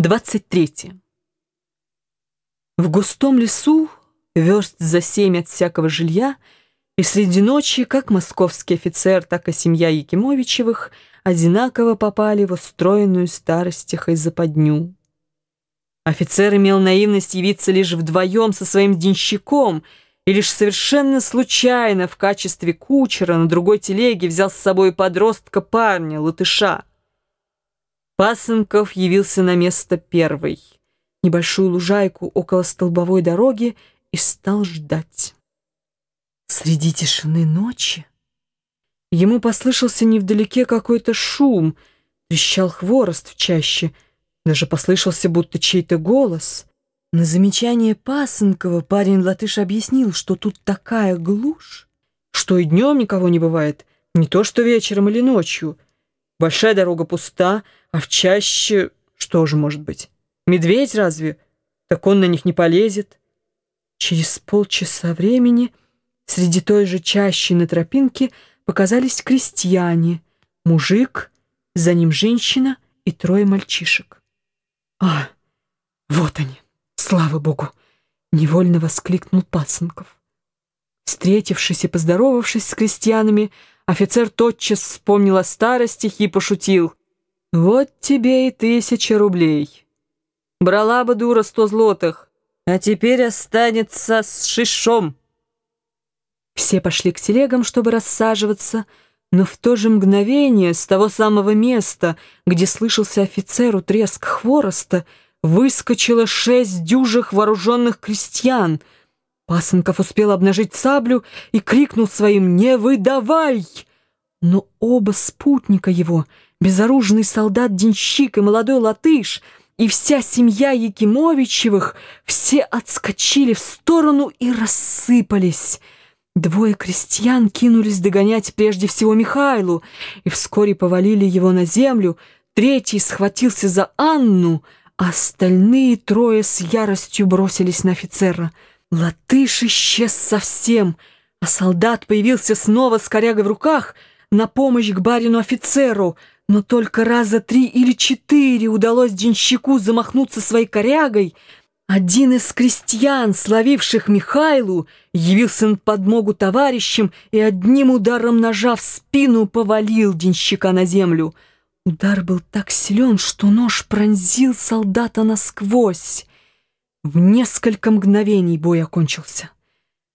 23. В густом лесу, верст за семь от всякого жилья, и среди ночи, как московский офицер, так и семья Якимовичевых одинаково попали в устроенную старостях и западню. Офицер имел наивность явиться лишь вдвоем со своим денщиком и лишь совершенно случайно в качестве кучера на другой телеге взял с собой подростка парня, латыша. Пасынков явился на место первый, небольшую лужайку около столбовой дороги и стал ждать. Среди тишины ночи ему послышался невдалеке какой-то шум, трещал хворост в чаще, даже послышался будто чей-то голос. На замечание Пасынкова парень-латыш объяснил, что тут такая глушь, что и днем никого не бывает, не то что вечером или ночью — Большая дорога пуста, а в чаще что же может быть? Медведь разве? Так он на них не полезет. Через полчаса времени среди той же чащи на тропинке показались крестьяне, мужик, за ним женщина и трое мальчишек. «А, вот они, слава богу!» — невольно воскликнул Пасынков. Встретившись и поздоровавшись с крестьянами, Офицер тотчас вспомнил о старости и пошутил. «Вот тебе и тысяча рублей. Брала бы дура сто злотых, а теперь останется с шишом». Все пошли к телегам, чтобы рассаживаться, но в то же мгновение с того самого места, где слышался офицеру треск хвороста, выскочило шесть дюжих вооруженных крестьян — Пасынков успел обнажить саблю и крикнул своим «Не выдавай!». Но оба спутника его, безоружный солдат-денщик и молодой латыш, и вся семья Якимовичевых, все отскочили в сторону и рассыпались. Двое крестьян кинулись догонять прежде всего Михайлу и вскоре повалили его на землю, третий схватился за Анну, а остальные трое с яростью бросились на офицера — Латыш исчез совсем, а солдат появился снова с корягой в руках на помощь к барину-офицеру, но только раза три или четыре удалось денщику замахнуться своей корягой. Один из крестьян, словивших Михайлу, явился на подмогу товарищам и одним ударом ножа в спину повалил денщика на землю. Удар был так силен, что нож пронзил солдата насквозь. В несколько мгновений бой окончился.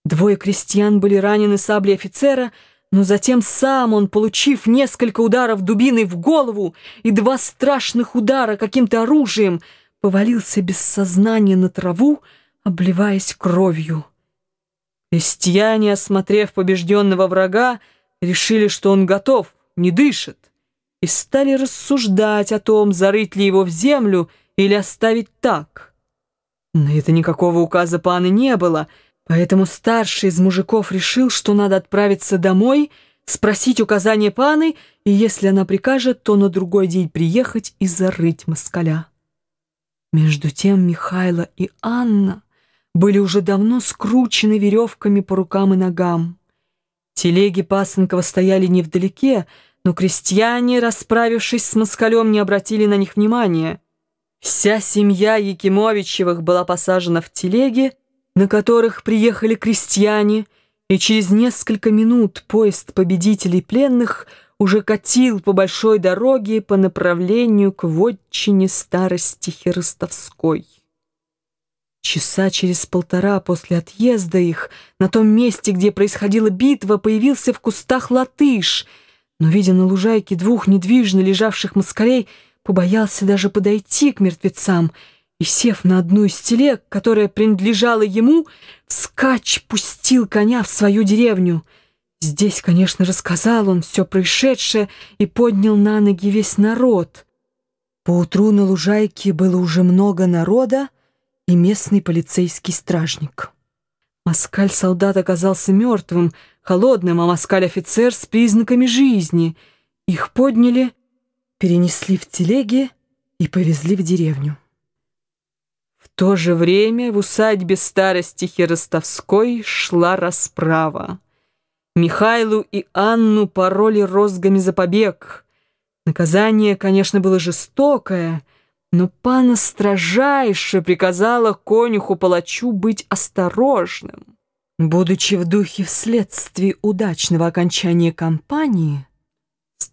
Двое крестьян были ранены саблей офицера, но затем сам он, получив несколько ударов дубиной в голову и два страшных удара каким-то оружием, повалился без сознания на траву, обливаясь кровью. Крестьяне, осмотрев побежденного врага, решили, что он готов, не дышит, и стали рассуждать о том, зарыть ли его в землю или оставить так. На это никакого указа пана не было, поэтому старший из мужиков решил, что надо отправиться домой, спросить указания паны, и если она прикажет, то на другой день приехать и зарыть москаля. Между тем Михайло и Анна были уже давно скручены веревками по рукам и ногам. Телеги Пасынкова стояли невдалеке, но крестьяне, расправившись с москалем, не обратили на них внимания — Вся семья Якимовичевых была посажена в телеги, на которых приехали крестьяне, и через несколько минут поезд победителей пленных уже катил по большой дороге по направлению к вотчине старости Херостовской. Часа через полтора после отъезда их на том месте, где происходила битва, появился в кустах латыш, но, видя на лужайке двух недвижно лежавших москалей, побоялся даже подойти к мертвецам и, сев на одну из телег, которая принадлежала ему, скач пустил коня в свою деревню. Здесь, конечно, рассказал он все происшедшее и поднял на ноги весь народ. Поутру на лужайке было уже много народа и местный полицейский стражник. Москаль-солдат оказался мертвым, холодным, а москаль-офицер с признаками жизни. Их подняли перенесли в телеги и повезли в деревню. В то же время в усадьбе старостихи Ростовской шла расправа. Михайлу и Анну пороли розгами за побег. Наказание, конечно, было жестокое, Но пана строжайше приказала конюху-палачу быть осторожным. Будучи в духе вследствие удачного окончания кампании,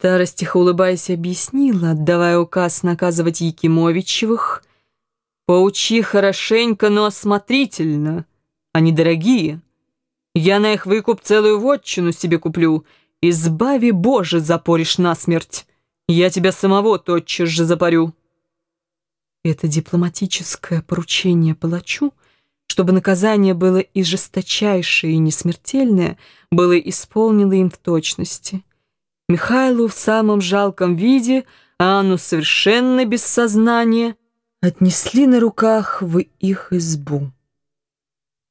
старостиха, улыбаясь, объяснила, отдавая указ наказывать Якимовичевых, «Поучи хорошенько, но осмотрительно, они дорогие. Я на их выкуп целую вотчину себе куплю. Избави, Боже, запоришь насмерть. Я тебя самого тотчас же запорю». Это дипломатическое поручение палачу, чтобы наказание было и жесточайшее, и несмертельное, было исполнено им в точности. Михайлу в самом жалком виде, а Анну совершенно без сознания, отнесли на руках в их избу.